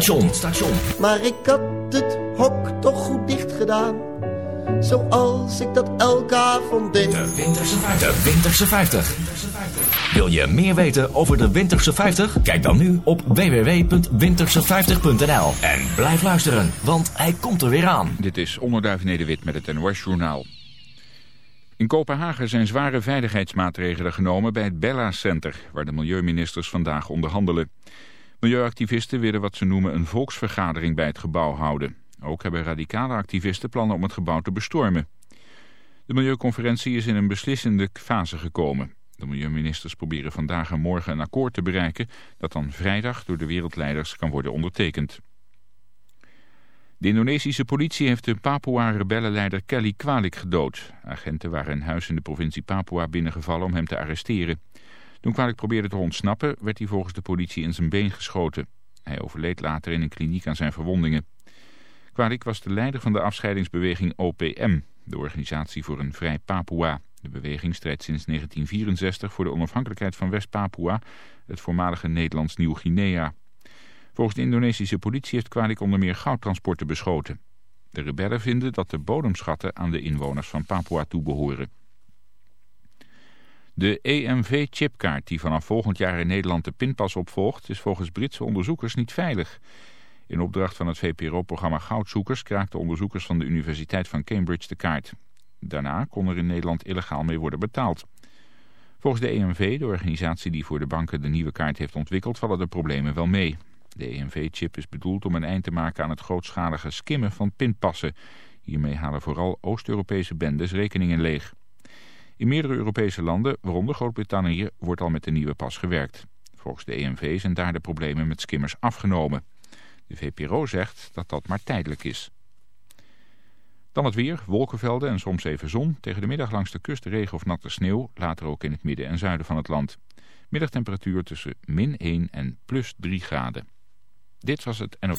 station. station. Maar ik had het hok toch goed dicht gedaan. Zoals ik dat elke avond deed. De Winterse 50. De Winterse 50. Wil je meer weten over de Winterse 50? Kijk dan nu op www.winterse50.nl. En blijf luisteren, want hij komt er weer aan. Dit is Onderduif Nederwit met het NOS Journaal. In Kopenhagen zijn zware veiligheidsmaatregelen genomen bij het Bella Center, waar de milieuministers vandaag onderhandelen. Milieuactivisten willen wat ze noemen een volksvergadering bij het gebouw houden. Ook hebben radicale activisten plannen om het gebouw te bestormen. De milieuconferentie is in een beslissende fase gekomen. De milieuministers proberen vandaag en morgen een akkoord te bereiken... dat dan vrijdag door de wereldleiders kan worden ondertekend. De Indonesische politie heeft de Papua-rebellenleider Kelly Kwalik gedood. Agenten waren een huis in de provincie Papua binnengevallen om hem te arresteren. Toen Kwalik probeerde te ontsnappen, werd hij volgens de politie in zijn been geschoten. Hij overleed later in een kliniek aan zijn verwondingen. Kwalik was de leider van de afscheidingsbeweging OPM, de Organisatie voor een Vrij Papua. De beweging strijdt sinds 1964 voor de onafhankelijkheid van West-Papua, het voormalige Nederlands Nieuw-Guinea. Volgens de Indonesische politie heeft Kwalik onder meer goudtransporten beschoten. De rebellen vinden dat de bodemschatten aan de inwoners van Papua toebehoren. De EMV-chipkaart die vanaf volgend jaar in Nederland de pinpas opvolgt... is volgens Britse onderzoekers niet veilig. In opdracht van het VPRO-programma Goudzoekers... kraakten onderzoekers van de Universiteit van Cambridge de kaart. Daarna kon er in Nederland illegaal mee worden betaald. Volgens de EMV, de organisatie die voor de banken de nieuwe kaart heeft ontwikkeld... vallen de problemen wel mee. De EMV-chip is bedoeld om een eind te maken aan het grootschalige skimmen van pinpassen. Hiermee halen vooral Oost-Europese bendes rekeningen leeg. In meerdere Europese landen, waaronder Groot-Brittannië, wordt al met de nieuwe pas gewerkt. Volgens de EMV zijn daar de problemen met skimmers afgenomen. De VPRO zegt dat dat maar tijdelijk is. Dan het weer, wolkenvelden en soms even zon. Tegen de middag langs de kust regen of natte sneeuw. Later ook in het midden en zuiden van het land. Middagtemperatuur tussen min 1 en plus 3 graden. Dit was het NOP.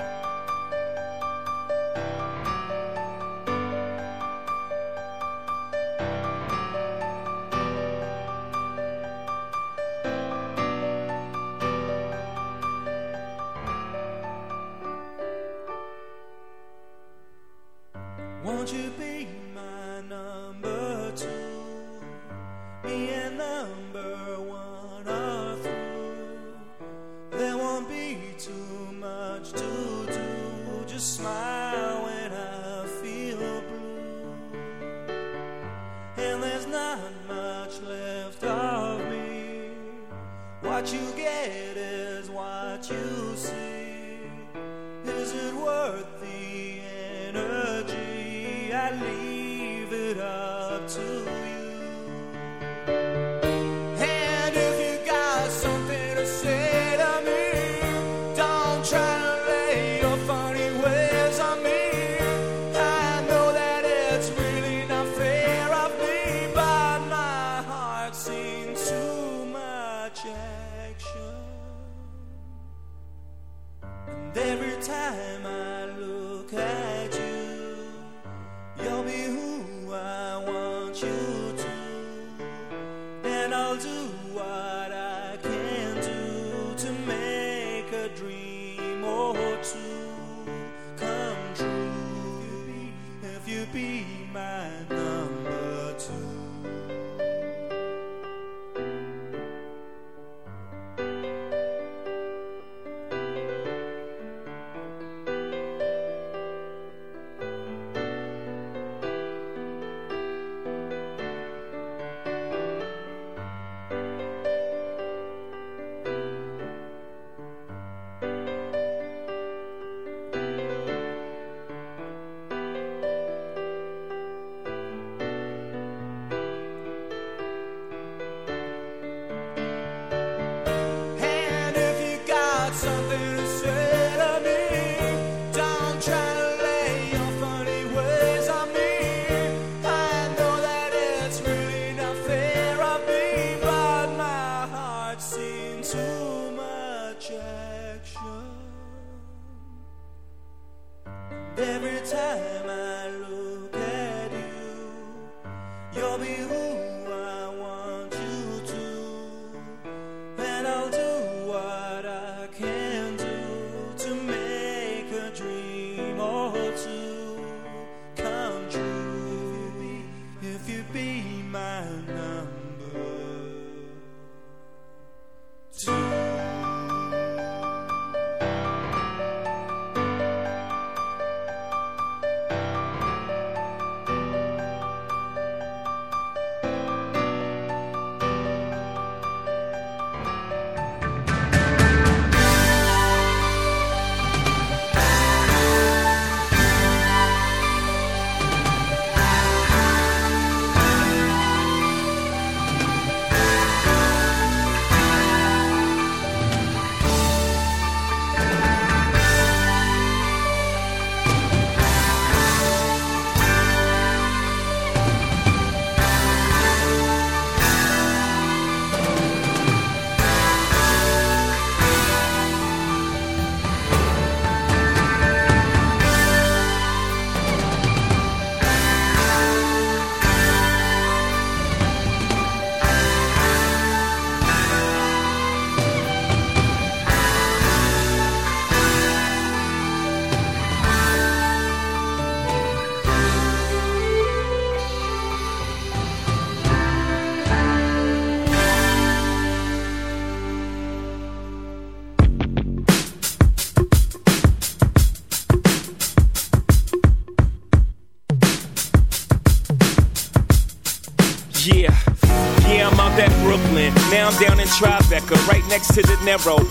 Next to De Niro.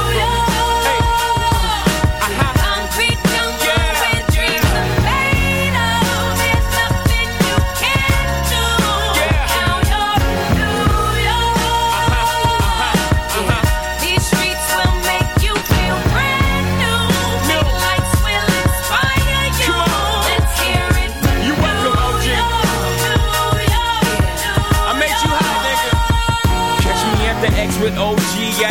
ya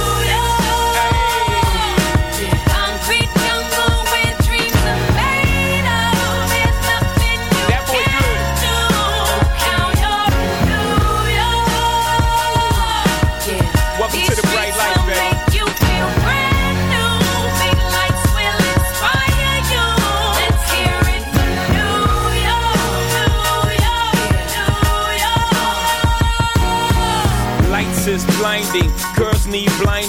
Need blind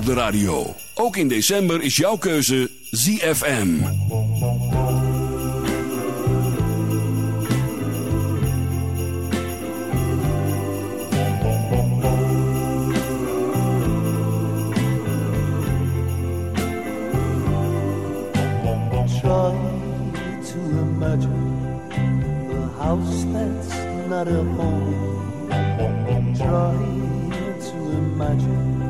Op de radio. Ook in december is jouw keuze ZFM. To a not a home. Try to imagine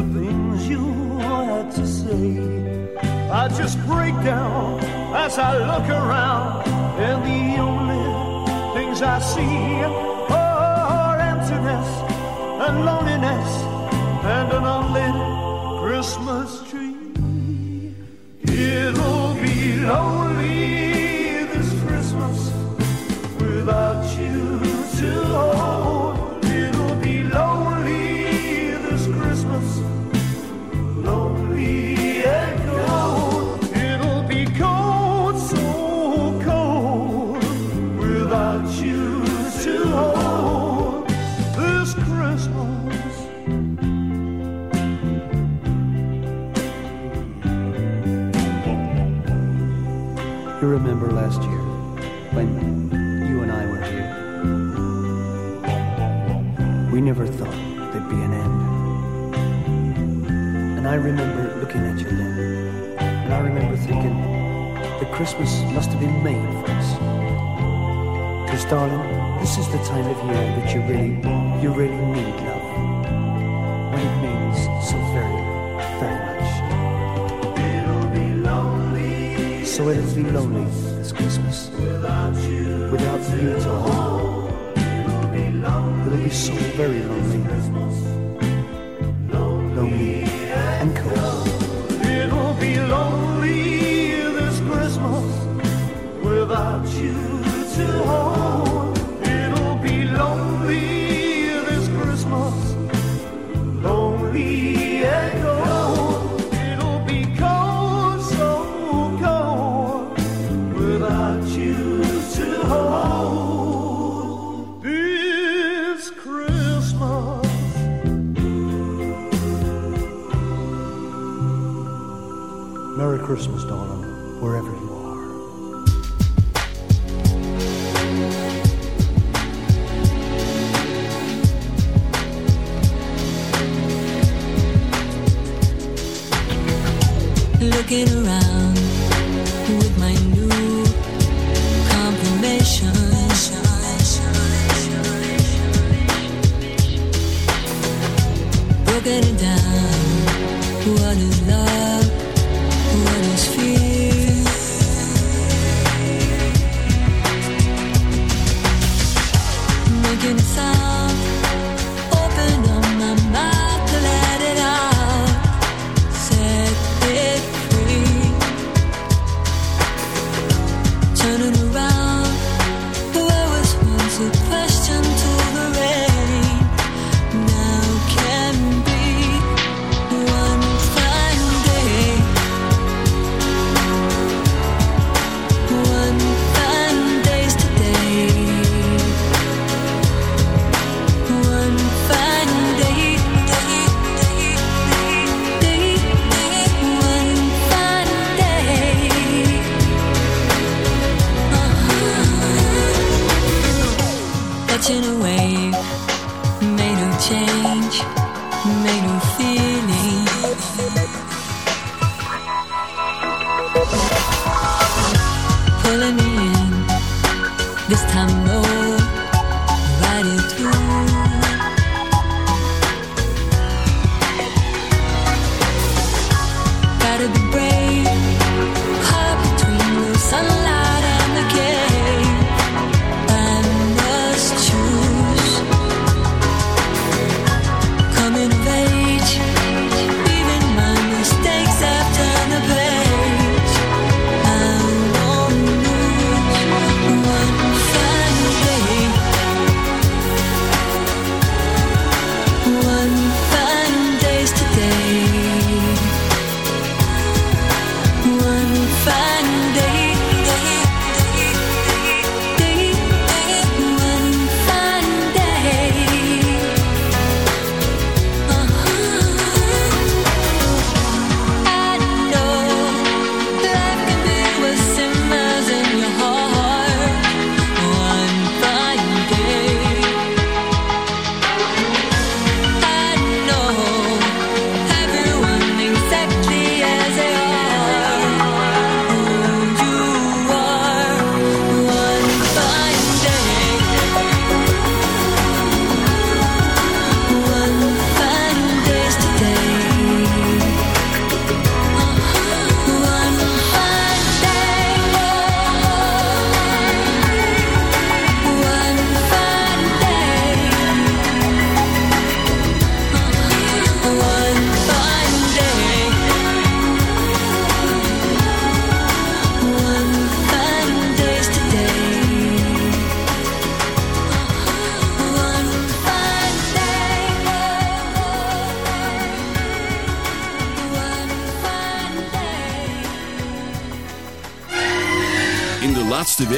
The things you had to say. I just break down as I look around, and the only things I see are emptiness and loneliness and an unlit Christmas tree. It'll be lonely when you and I were here? We never thought there'd be an end. And I remember looking at you then. And I remember thinking that Christmas must have been made for us. Because, darling, this is the time of year that you really, you really need love. When it means so very, very much. So it'll be lonely Christmas without you, without you to hold. It'll be so very lonely,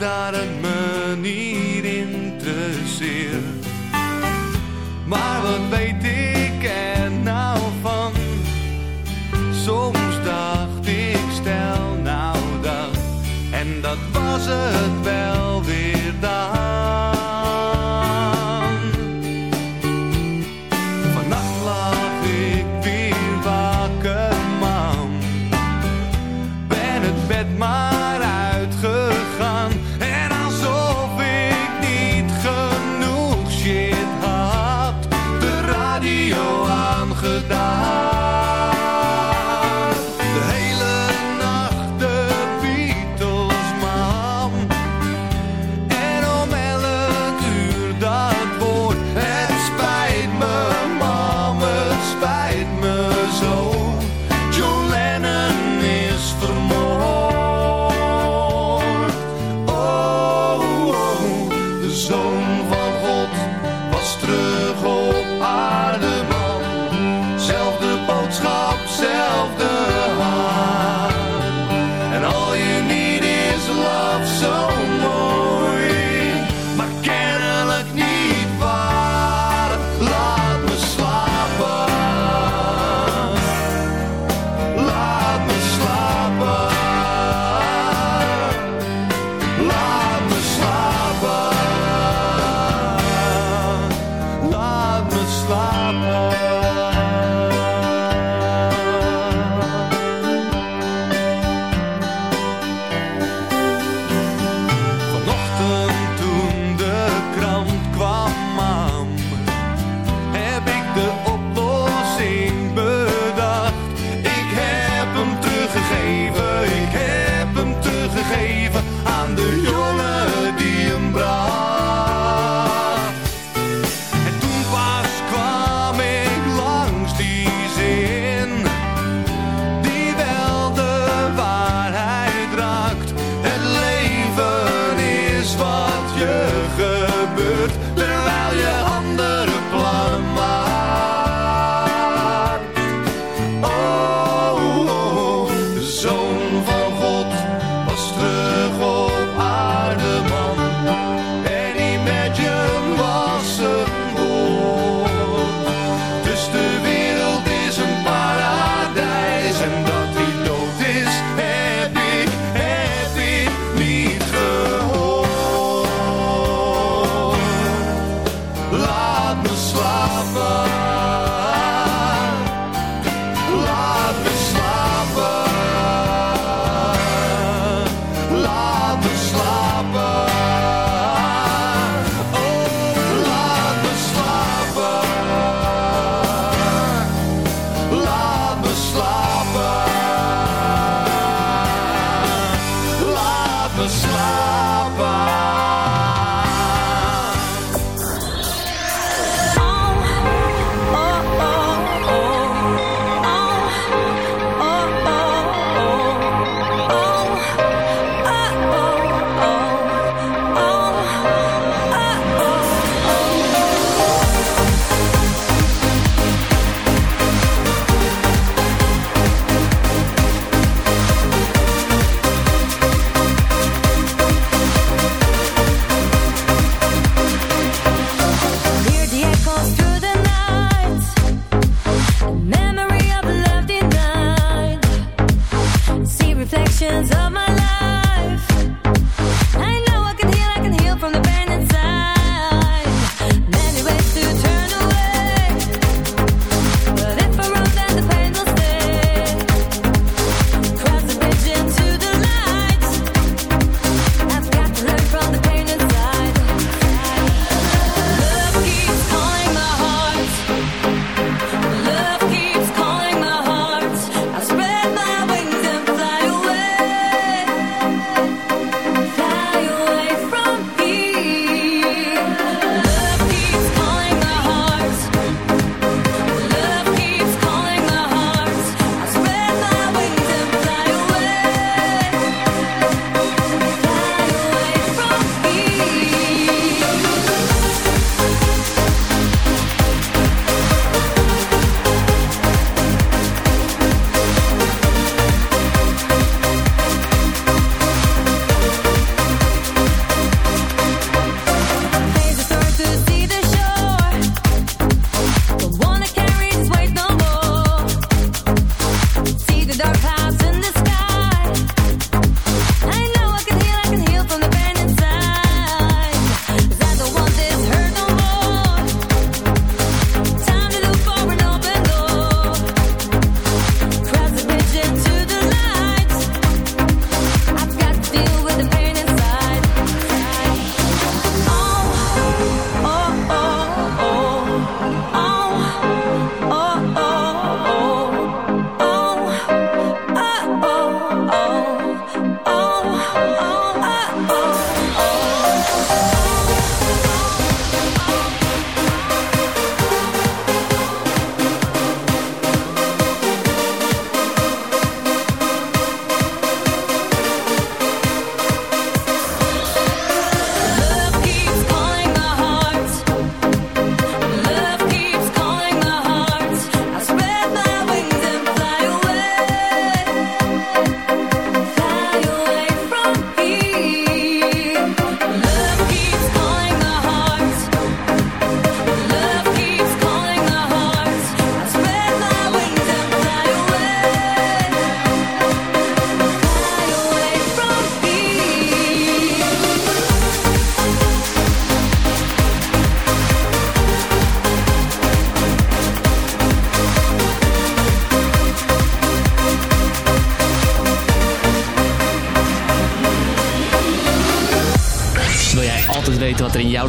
Daar het me niet interesseert. Maar wat weet ik er nou van? Soms dacht ik, stel nou dat, en dat was het wel.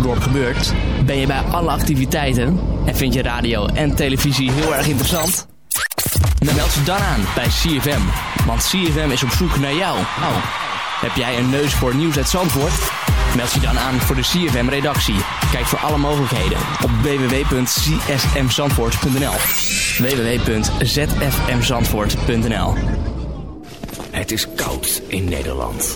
Gebeurt? Ben je bij alle activiteiten? En vind je radio en televisie heel erg interessant? Dan meld ze dan aan bij CFM. Want CFM is op zoek naar jou. Oh. Heb jij een neus voor nieuws uit Zandvoort? Meld je dan aan voor de CFM-redactie. Kijk voor alle mogelijkheden op www.csmzandvoort.nl www.zfmzandvoort.nl Het is koud in Nederland.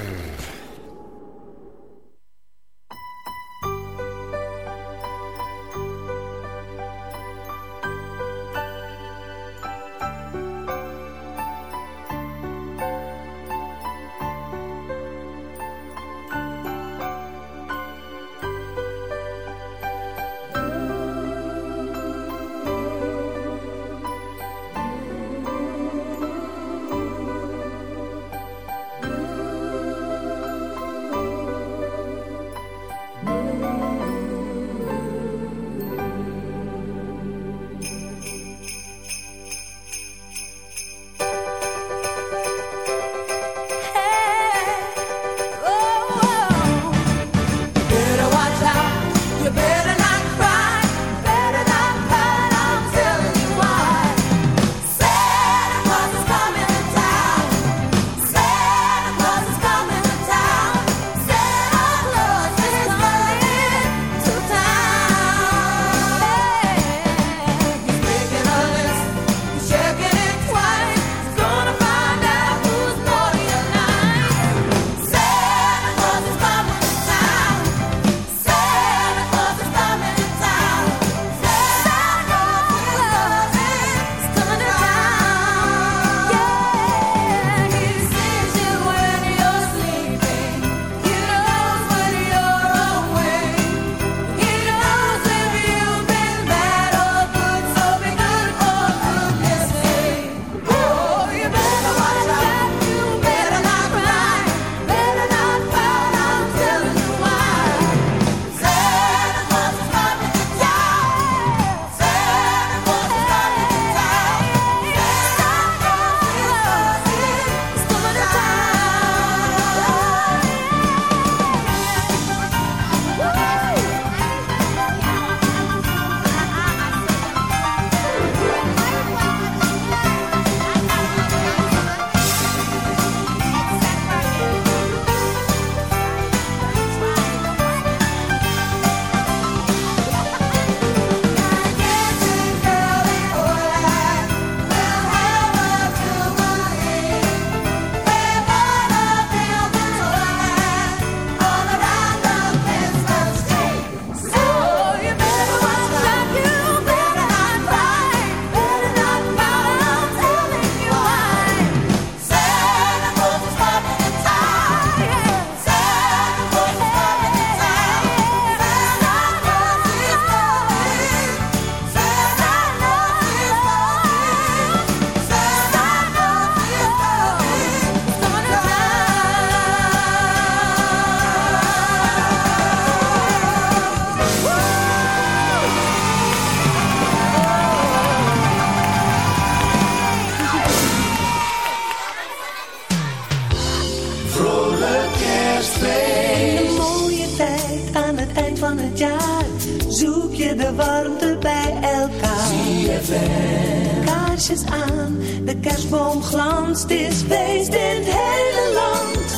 Kaarsjes aan, de kerstboom glanst. Het is feest in het hele land.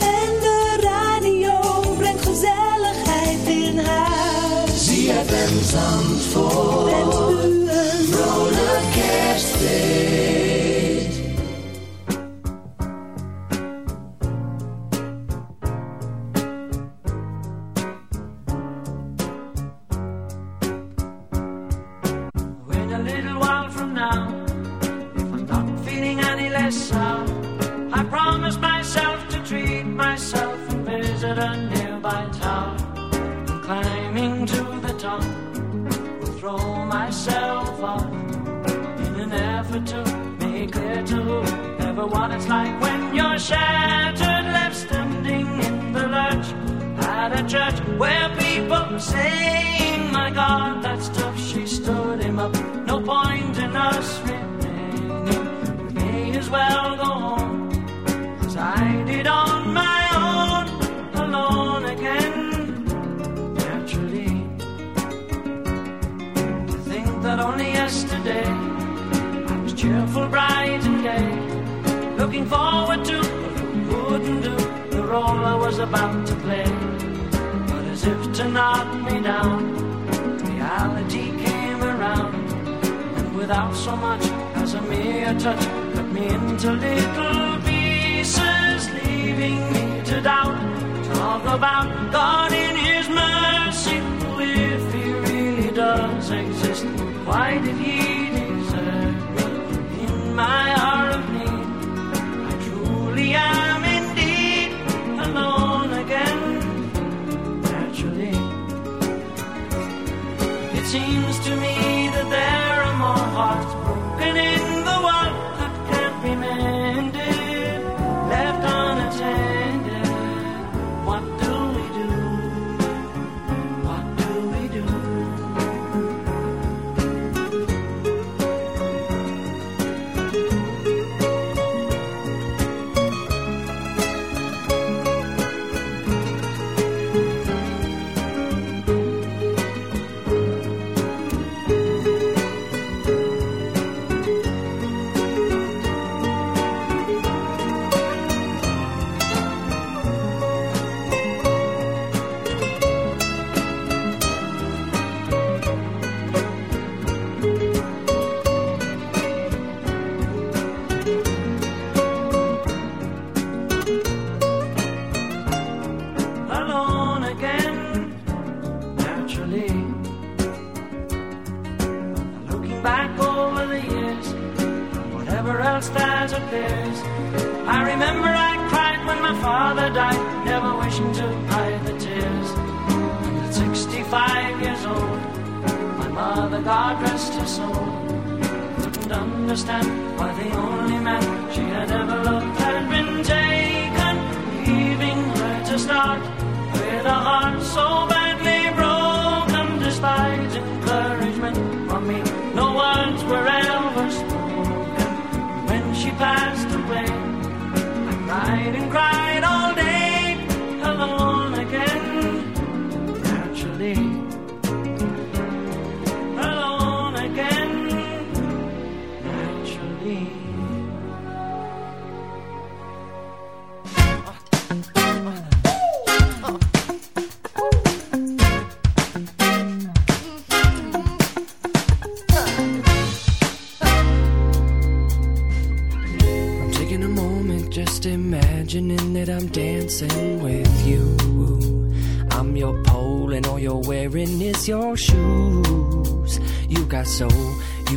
En de radio brengt gezelligheid in huis. ZFM Zandvoort. Seems to me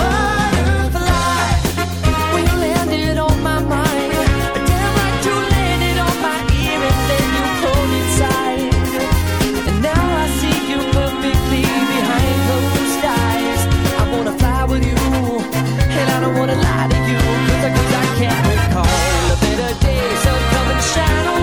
Butterfly, when you landed on my mind, damn like you landed on my ear and then you pulled inside. And now I see you perfectly behind closed eyes. I wanna fly with you, and I don't wanna lie to you, 'cause I, 'cause I can't recall a better day. So come and shine on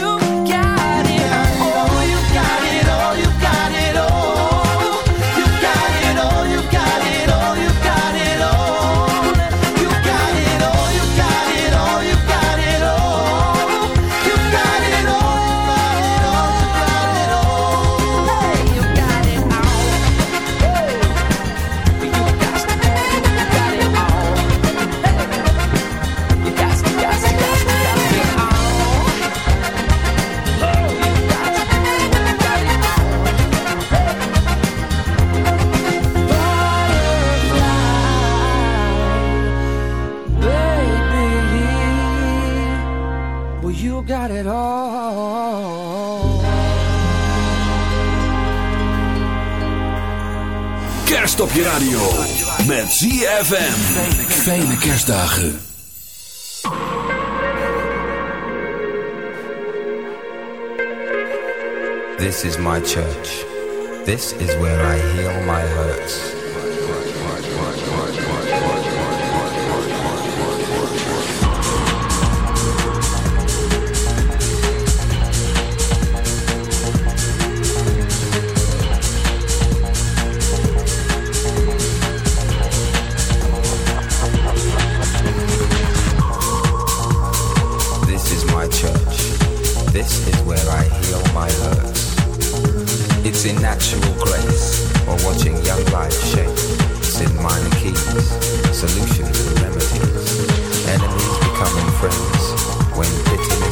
op je radio. Met ZFM. Fijne kerstdagen. This is my church. This is where I heal my hurts. In natural grace or watching young life shape. In minor keys, solutions and remedies. Enemies becoming friends when bitterness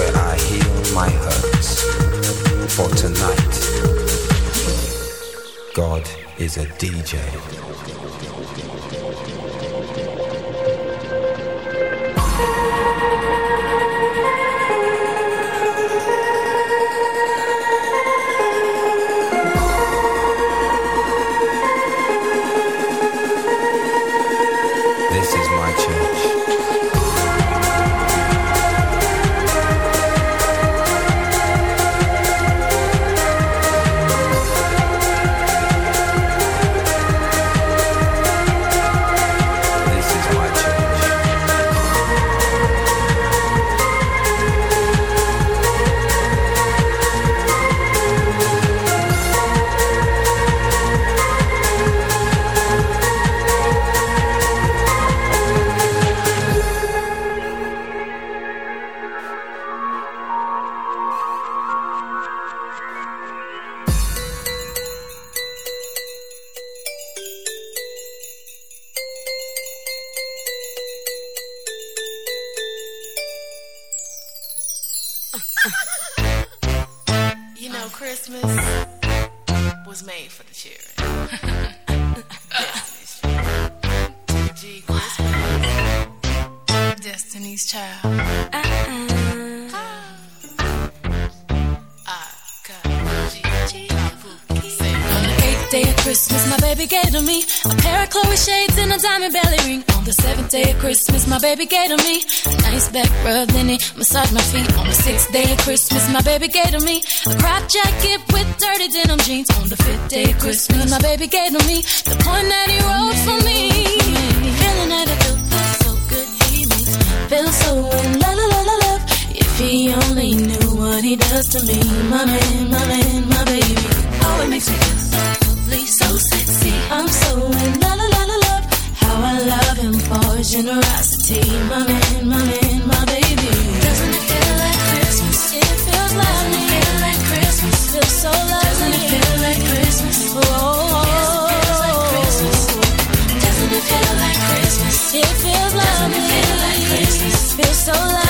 where I heal my hurts. For tonight, God is a DJ. Christmas, my baby gave to me a nice back rub, then he massaged my feet. On the sixth day of Christmas, my baby gave to me a crop jacket with dirty denim jeans. On the fifth day of Christmas, my baby gave to me the point that he wrote for me. Feeling that it feels so good, he makes me feel so in la la la love. If he only knew what he does to me, my man, my man, my baby. Oh, it makes me feel so lovely, so sexy. I'm so in love. His generosity, my man, my man, my baby. Doesn't it feel like Christmas? It feels lovely. It feel like Christmas? Feels so lovely. Doesn't it feel like Christmas? Oh, oh, oh. Doesn't it feel like Christmas? It feels lovely. Doesn't it feel like Christmas? Feels so lovely.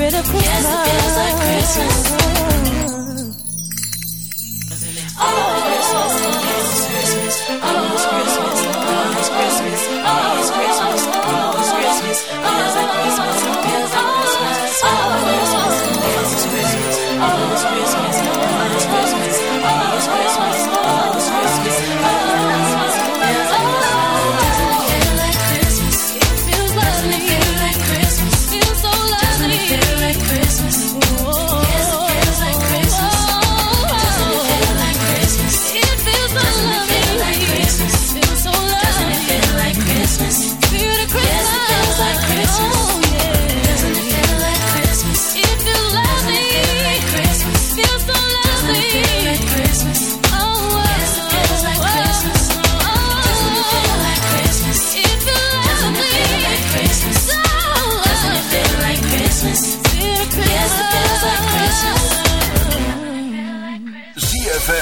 Spirit of Christmas. Yes, it feels like Christmas. Oh, Christmas.